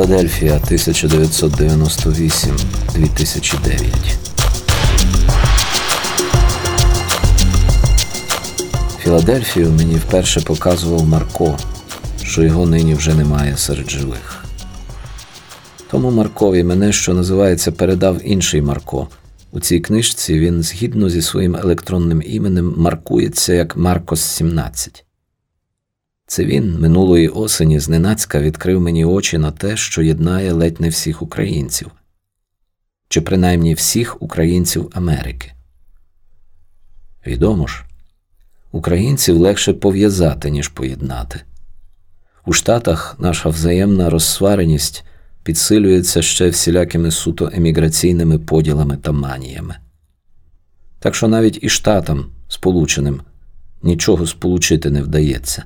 Філадельфія 1998-2009. Філадельфію мені вперше показував Марко, що його нині вже немає серед живих. Тому Маркові мене, що називається, передав інший Марко. У цій книжці він згідно зі своїм електронним іменем маркується як Маркос 17. Це він минулої осені зненацька відкрив мені очі на те, що єднає ледь не всіх українців, чи принаймні всіх українців Америки. Відомо ж, українців легше пов'язати, ніж поєднати. У Штатах наша взаємна розсвареність підсилюється ще всілякими суто еміграційними поділами та маніями. Так що навіть і Штатам, Сполученим, нічого сполучити не вдається.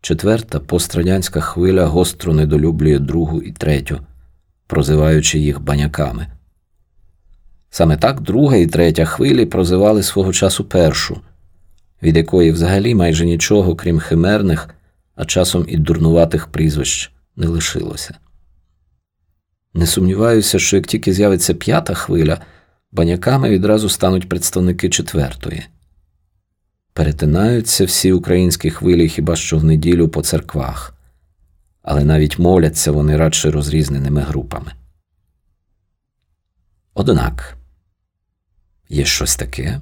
Четверта пострадянська хвиля гостро недолюблює другу і третю, прозиваючи їх баняками. Саме так друга і третя хвилі прозивали свого часу першу, від якої взагалі майже нічого, крім химерних, а часом і дурнуватих прізвищ, не лишилося. Не сумніваюся, що як тільки з'явиться п'ята хвиля, баняками відразу стануть представники четвертої. Перетинаються всі українські хвилі хіба що в неділю по церквах, але навіть моляться вони радше розрізненими групами. Однак є щось таке,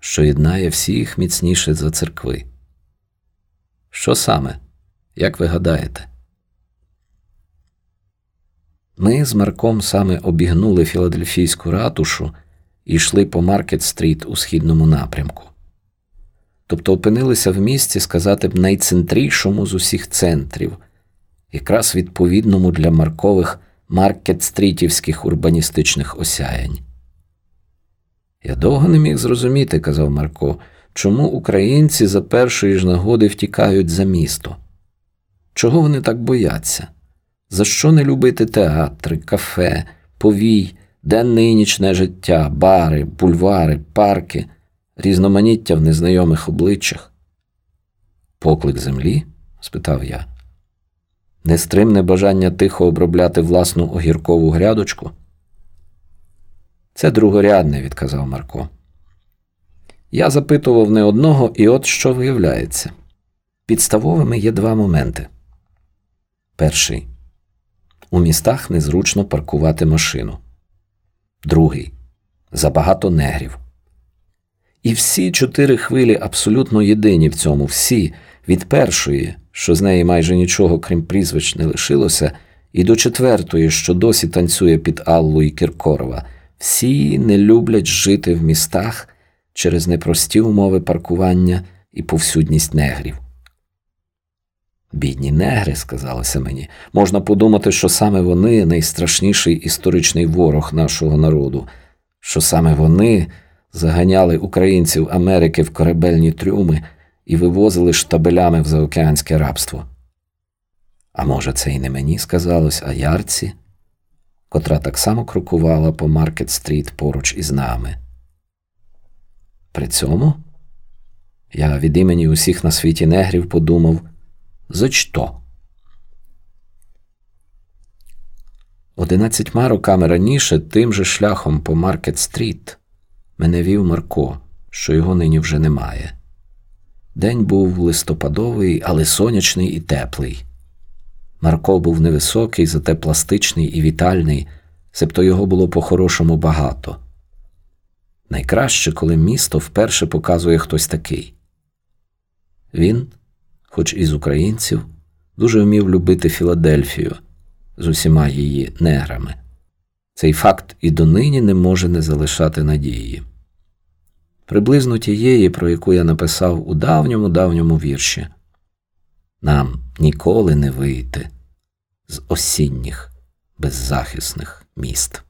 що єднає всіх міцніше за церкви. Що саме, як ви гадаєте? Ми з Марком саме обігнули Філадельфійську ратушу і йшли по Маркет Стріт у східному напрямку. Тобто опинилися в місті, сказати б, найцентрішому з усіх центрів, якраз відповідному для маркових маркет-стрітівських урбаністичних осяянь. Я довго не міг зрозуміти, казав Марко, чому українці за першої ж нагоди втікають за місто. Чого вони так бояться? За що не любити театри, кафе, повій, денне і нічне життя, бари, бульвари, парки, різноманіття в незнайомих обличчях? Поклик землі? спитав я. Нестримне бажання тихо обробляти власну огіркову грядочку? Це другорядне, відказав Марко. Я запитував не одного, і от що виявляється. Підставовими є два моменти. Перший у містах незручно паркувати машину. Другий забагато негрів. І всі чотири хвилі абсолютно єдині в цьому, всі від першої, що з неї майже нічого, крім прізвищ, не лишилося, і до четвертої, що досі танцює під Аллу і Кіркорова, всі не люблять жити в містах через непрості умови паркування і повсюдність негрів. Бідні негри, сказалося мені, можна подумати, що саме вони найстрашніший історичний ворог нашого народу, що саме вони заганяли українців Америки в корабельні трюми і вивозили штабелями в заокеанське рабство. А може, це і не мені сказалось, а ярці, котра так само крокувала по Маркет Стріт поруч із нами. При цьому я від імені усіх на світі негрів подумав. За що? Одинадцятьма роками раніше тим же шляхом по Маркет Стріт мене вів Марко, що його нині вже немає. День був листопадовий, але сонячний і теплий. Марко був невисокий, зате пластичний і вітальний, себто його було по-хорошому багато. Найкраще, коли місто вперше показує хтось такий. Він хоч із українців, дуже вмів любити Філадельфію з усіма її неграми. Цей факт і донині не може не залишати надії. Приблизно тієї, про яку я написав у давньому давньому вірші нам ніколи не вийти з осінніх беззахисних міст.